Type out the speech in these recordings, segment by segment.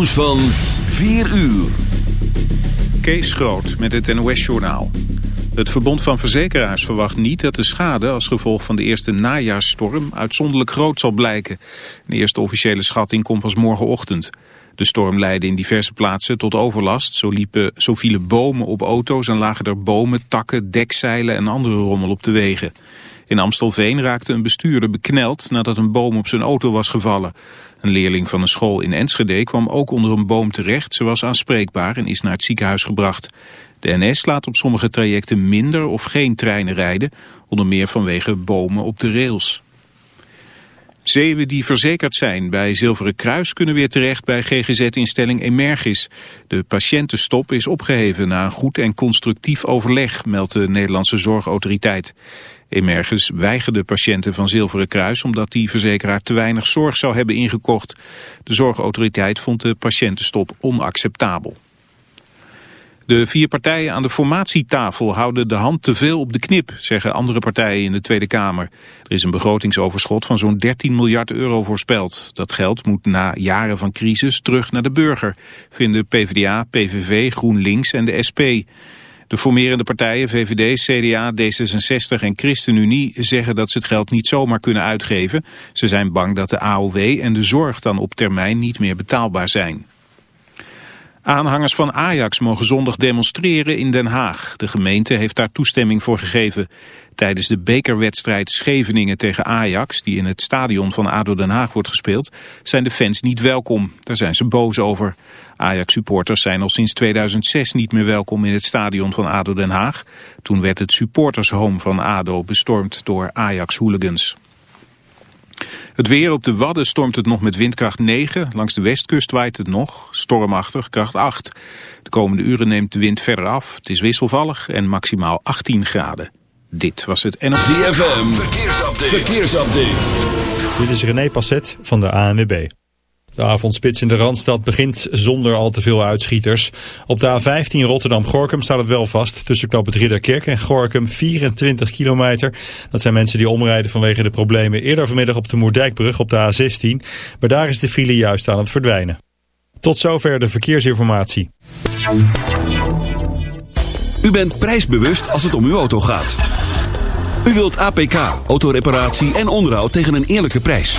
nieuws van 4 uur. Kees Groot met het NOS-journaal. Het Verbond van Verzekeraars verwacht niet dat de schade als gevolg van de eerste najaarsstorm uitzonderlijk groot zal blijken. De eerste officiële schatting komt pas morgenochtend. De storm leidde in diverse plaatsen tot overlast. Zo, liepen, zo vielen bomen op auto's en lagen er bomen, takken, dekzeilen en andere rommel op de wegen. In Amstelveen raakte een bestuurder bekneld nadat een boom op zijn auto was gevallen. Een leerling van een school in Enschede kwam ook onder een boom terecht. Ze was aanspreekbaar en is naar het ziekenhuis gebracht. De NS laat op sommige trajecten minder of geen treinen rijden, onder meer vanwege bomen op de rails. Zeeuwen die verzekerd zijn bij Zilveren Kruis kunnen weer terecht bij GGZ-instelling Emergis. De patiëntenstop is opgeheven na een goed en constructief overleg, meldt de Nederlandse Zorgautoriteit. Emergis weigerde patiënten van Zilveren Kruis omdat die verzekeraar te weinig zorg zou hebben ingekocht. De Zorgautoriteit vond de patiëntenstop onacceptabel. De vier partijen aan de formatietafel houden de hand te veel op de knip, zeggen andere partijen in de Tweede Kamer. Er is een begrotingsoverschot van zo'n 13 miljard euro voorspeld. Dat geld moet na jaren van crisis terug naar de burger, vinden PvdA, PVV, GroenLinks en de SP. De formerende partijen VVD, CDA, D66 en ChristenUnie zeggen dat ze het geld niet zomaar kunnen uitgeven. Ze zijn bang dat de AOW en de zorg dan op termijn niet meer betaalbaar zijn. Aanhangers van Ajax mogen zondag demonstreren in Den Haag. De gemeente heeft daar toestemming voor gegeven. Tijdens de bekerwedstrijd Scheveningen tegen Ajax, die in het stadion van ADO Den Haag wordt gespeeld, zijn de fans niet welkom. Daar zijn ze boos over. Ajax-supporters zijn al sinds 2006 niet meer welkom in het stadion van ADO Den Haag. Toen werd het supportershome van ADO bestormd door Ajax-hooligans. Het weer op de Wadden stormt het nog met windkracht 9. Langs de westkust waait het nog, stormachtig, kracht 8. De komende uren neemt de wind verder af. Het is wisselvallig en maximaal 18 graden. Dit was het NLV. ZFM, verkeersupdate. verkeersupdate. Dit is René Passet van de ANWB. De avondspits in de Randstad begint zonder al te veel uitschieters. Op de A15 Rotterdam-Gorkum staat het wel vast. Tussen knop het Ridderkerk en Gorkum 24 kilometer. Dat zijn mensen die omrijden vanwege de problemen eerder vanmiddag op de Moerdijkbrug op de A16. Maar daar is de file juist aan het verdwijnen. Tot zover de verkeersinformatie. U bent prijsbewust als het om uw auto gaat. U wilt APK, autoreparatie en onderhoud tegen een eerlijke prijs.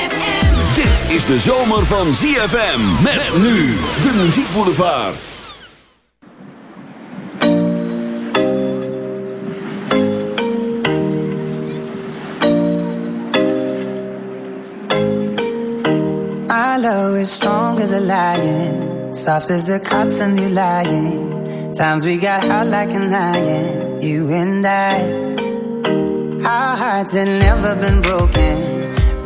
Is de zomer van ZFM. Met nu de muziekboulevard. Our love is strong as a lion, soft as the cotton you lying. Times we got hot like an iron, you and I. Our hearts had never been broken.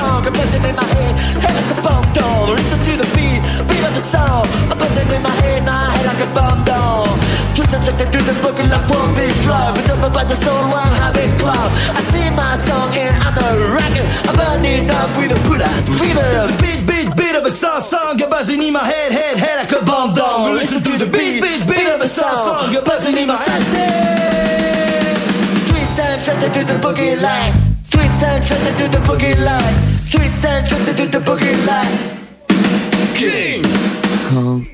song, a buzzing in my head, head like a bomb doll. Listen to the beat, beat of the song, a buzzing in my head, my head like a bomb doll. Twitch attracted to the boogie like one big flow, but up about the soul, one habit club. I sing my song and I'm a rocker, I'm burning up with a put ass fever. Beat, beat, beat of a song, song, a buzzing in my head, head, head like a bomb doll. Listen to the beat, beat, beat of a song, song, a buzzing in my head. Tweets and to the boogie line. Tweets and trusted to the boogie line. Tweets and trusted to the boogie line. King Kong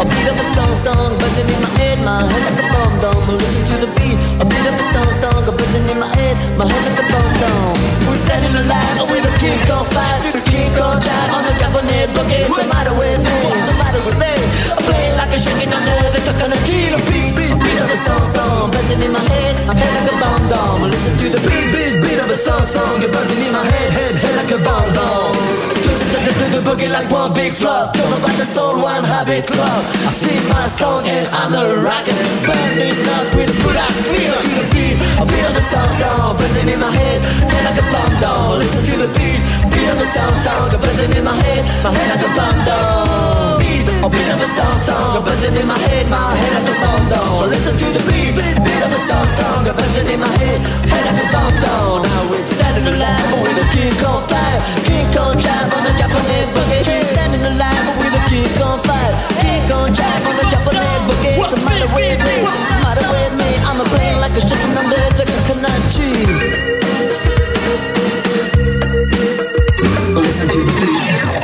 A beat of a song, song, buzzing in my head, my head like a bomb dome. Listen to the beat, a beat of a song, song, buzzing in my head, my head like a bomb dome. We're standing alive with a king on fire, through the king on drive on the cabinet boogie. What's the matter with me? What's the matter with me? I'm playing like a shaking under the coconut tree. The beat, beat of a song, song, buzzing in my head, my head like a bomb dome. Listen to the beat, beat, beat of a song, song, you're buzzing in my head, head, head like a bomb dome. Twitching to the, to the boogie like one big flop. Don't know about the soul, one habit club. I sing my song and I'm a rocker, burning up with a good ass feel to the beat. A beat of the song, song, buzzing in my head, head like a bomb dome. Listen to the beat, beat of the song, song, buzzing in my head, my head like a bomb dome. Beat, a beat of a song, song, a buzzing in my head, my head like a bomb dome. Listen to the beat, beat, beat of a song, song, a buzzing in my head, head like a bomb dome. Now we're standing alive with a king on fire, king on drive on the Japanese boogie. We're standing alive with a king on fire, king on drive on the Japanese boogie. What's the matter with me? What's the matter with me? I'm a brain like a chicken under the coconut tree. Listen to the beat.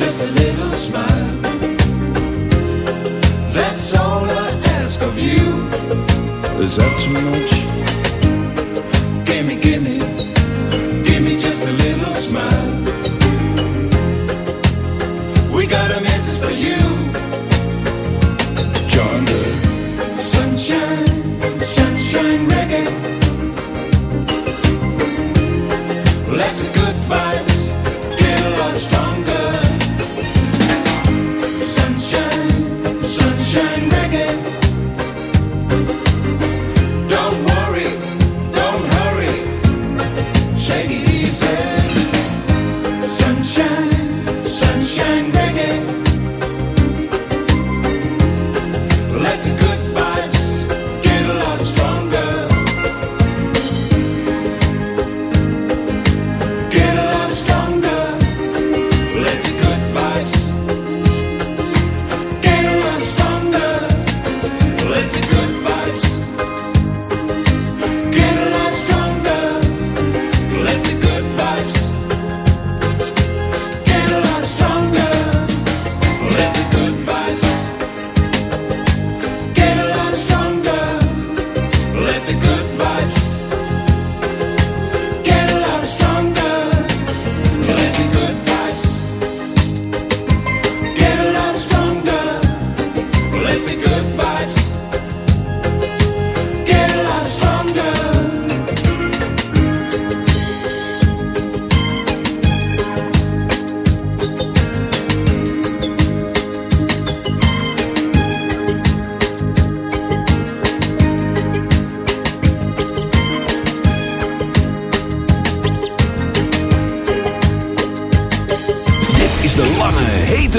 just a little smile. That's all I ask of you. Is that too much?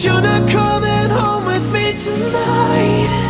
should've come coming home with me tonight.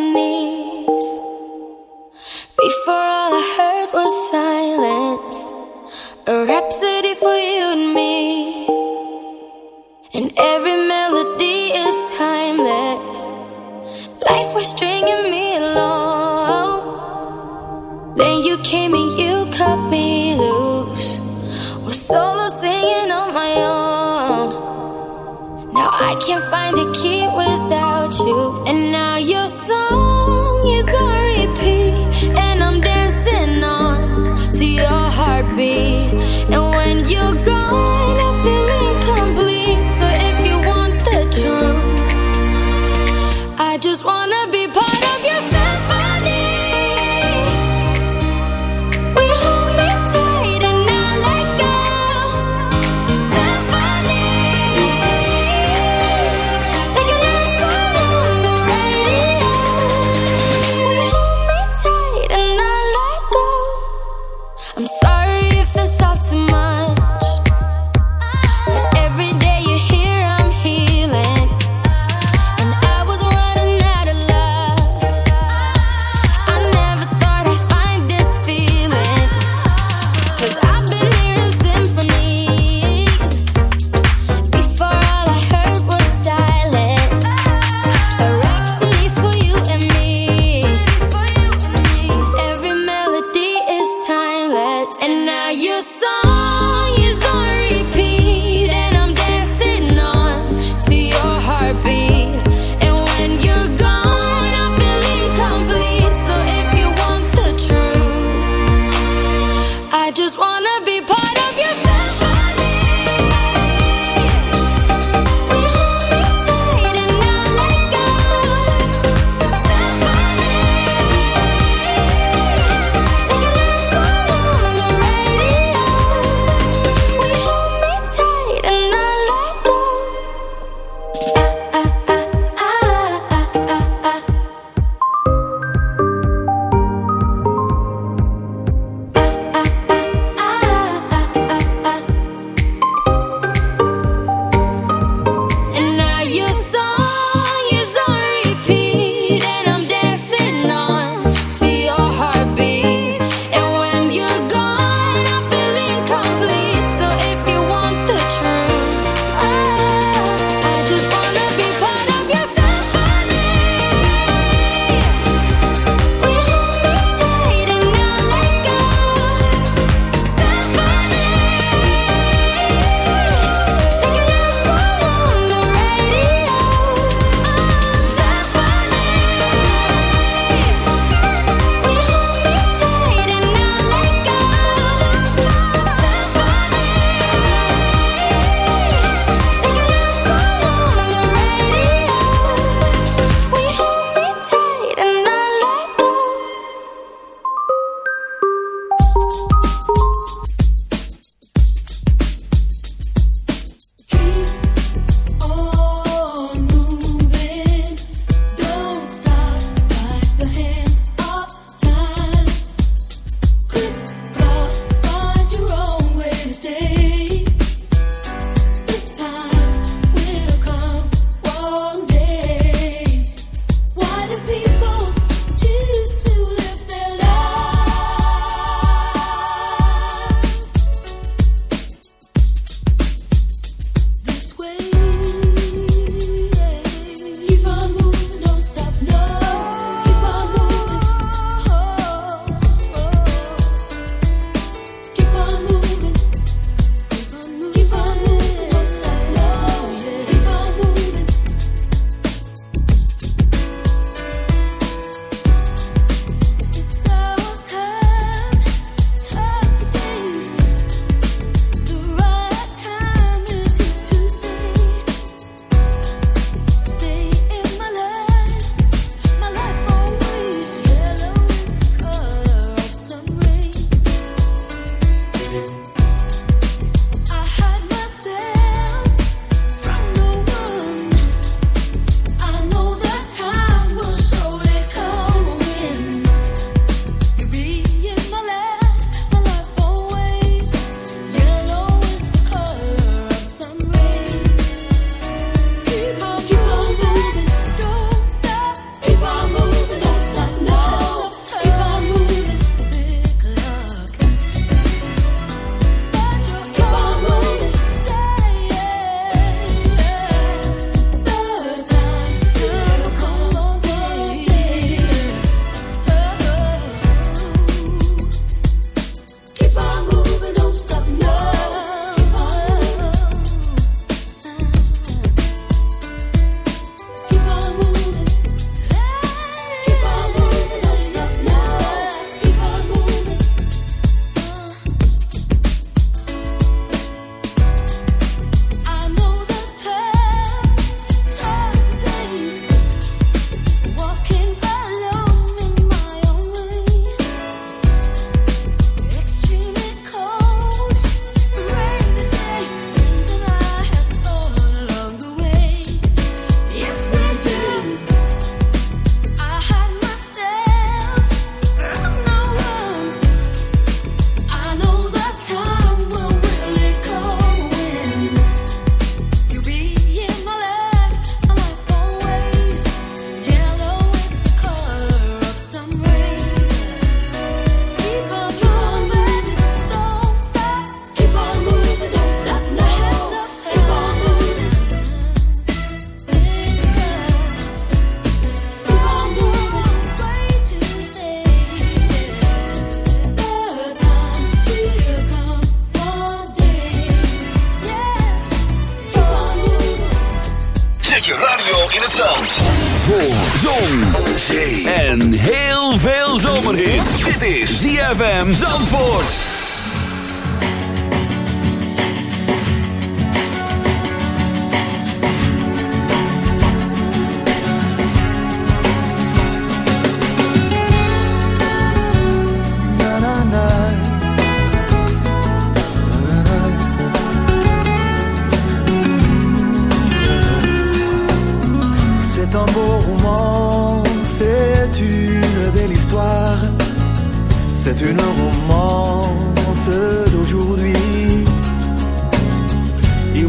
knees.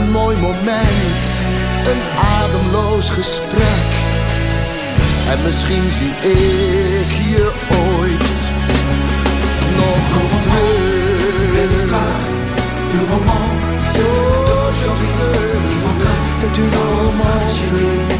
een mooi moment, een ademloos gesprek. En misschien zie ik je ooit nog terug. Du romance d'aujourd'hui, C'est une romance kisser,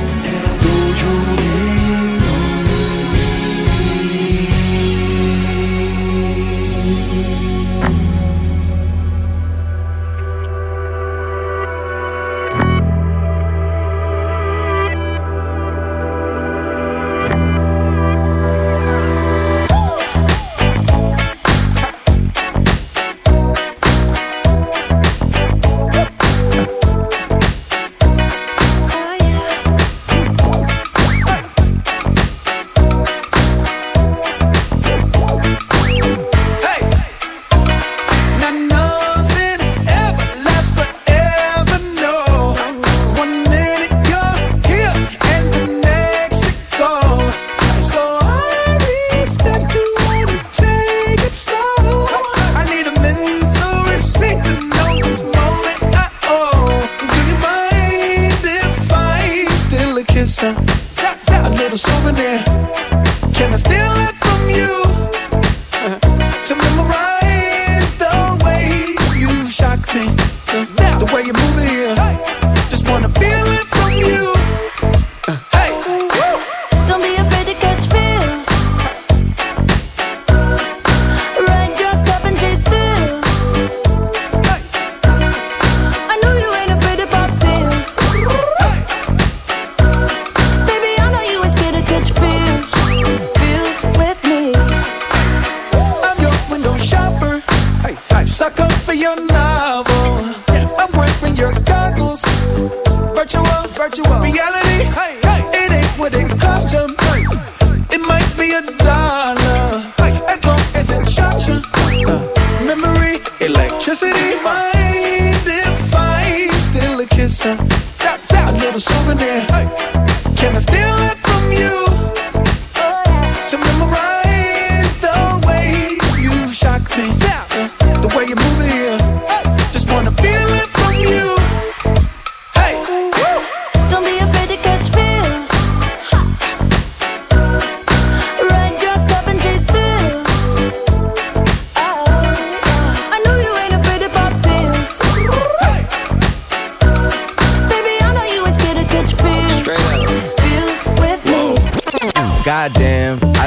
little souvenir. Can I steal it from you? To memorize the way you shock me. The way you move it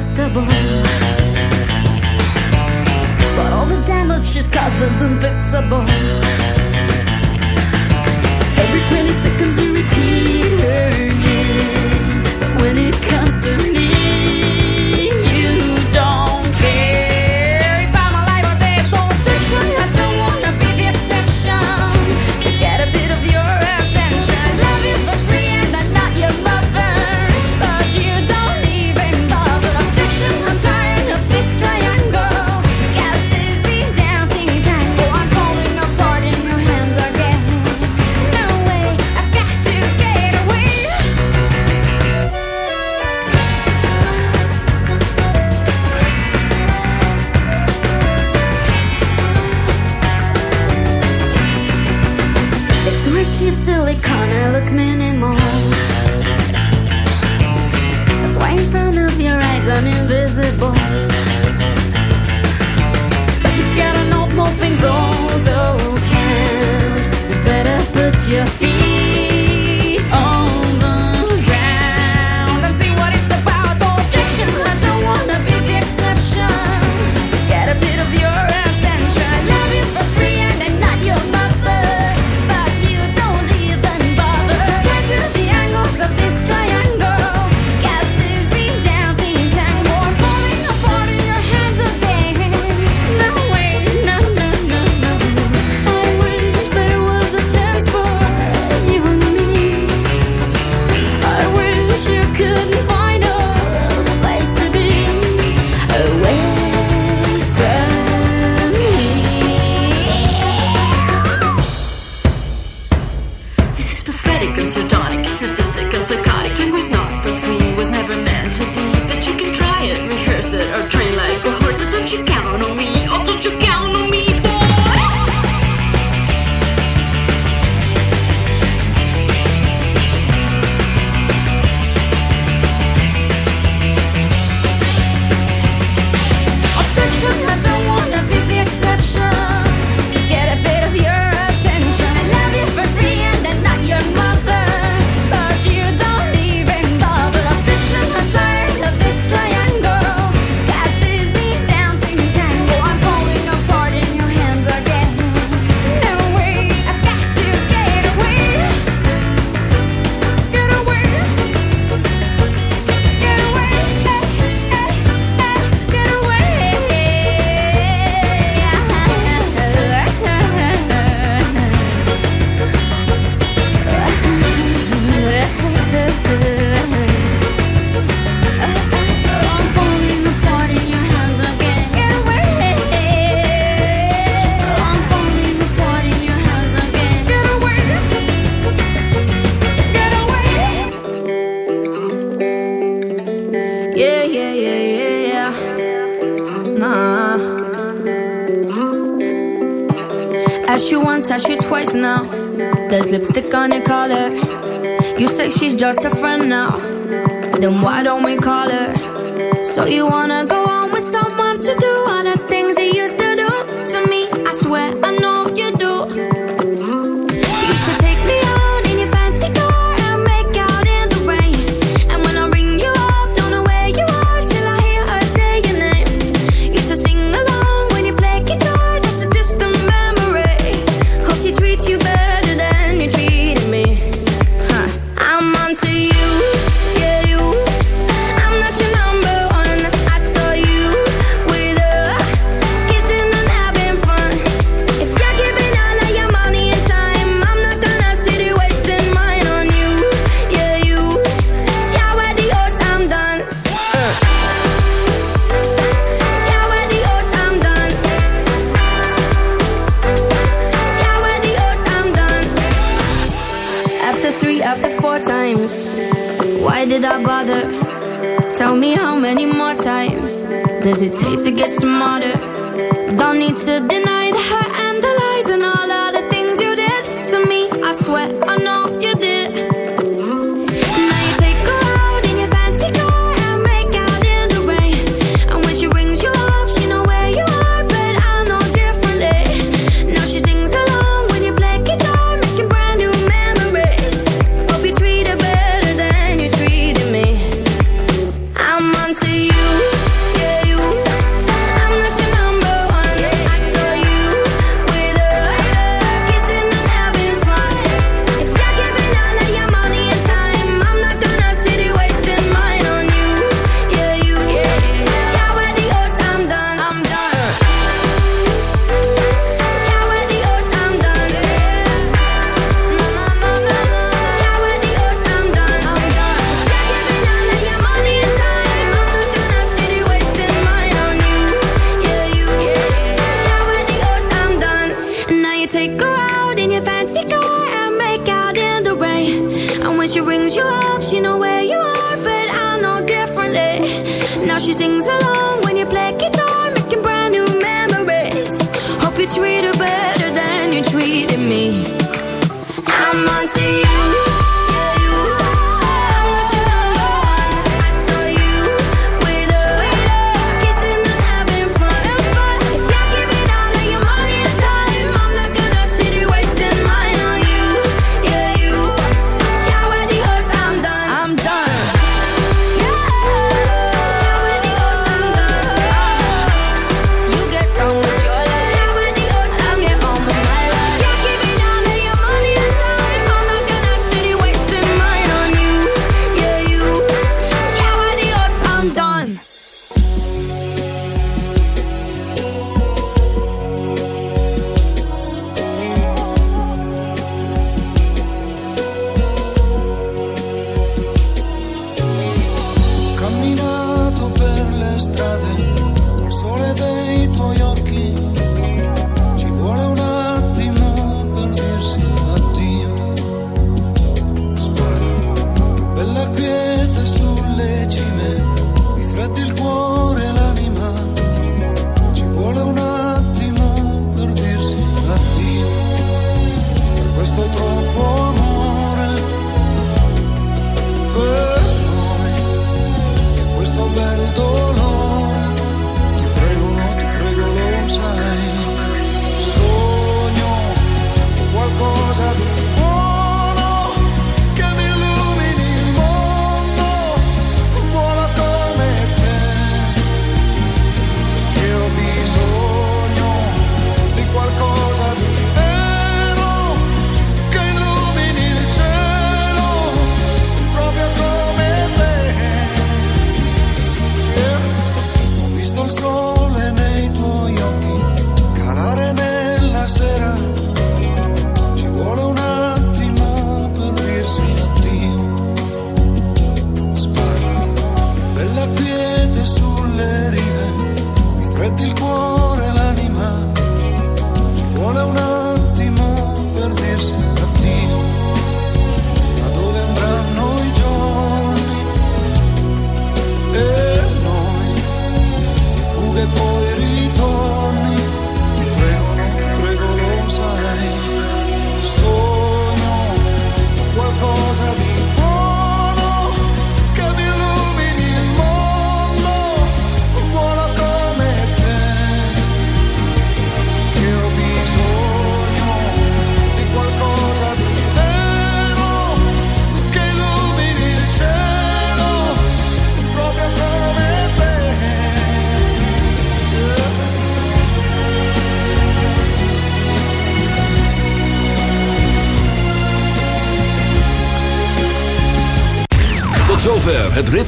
Irresistible. But all the damage she's caused is unfixable.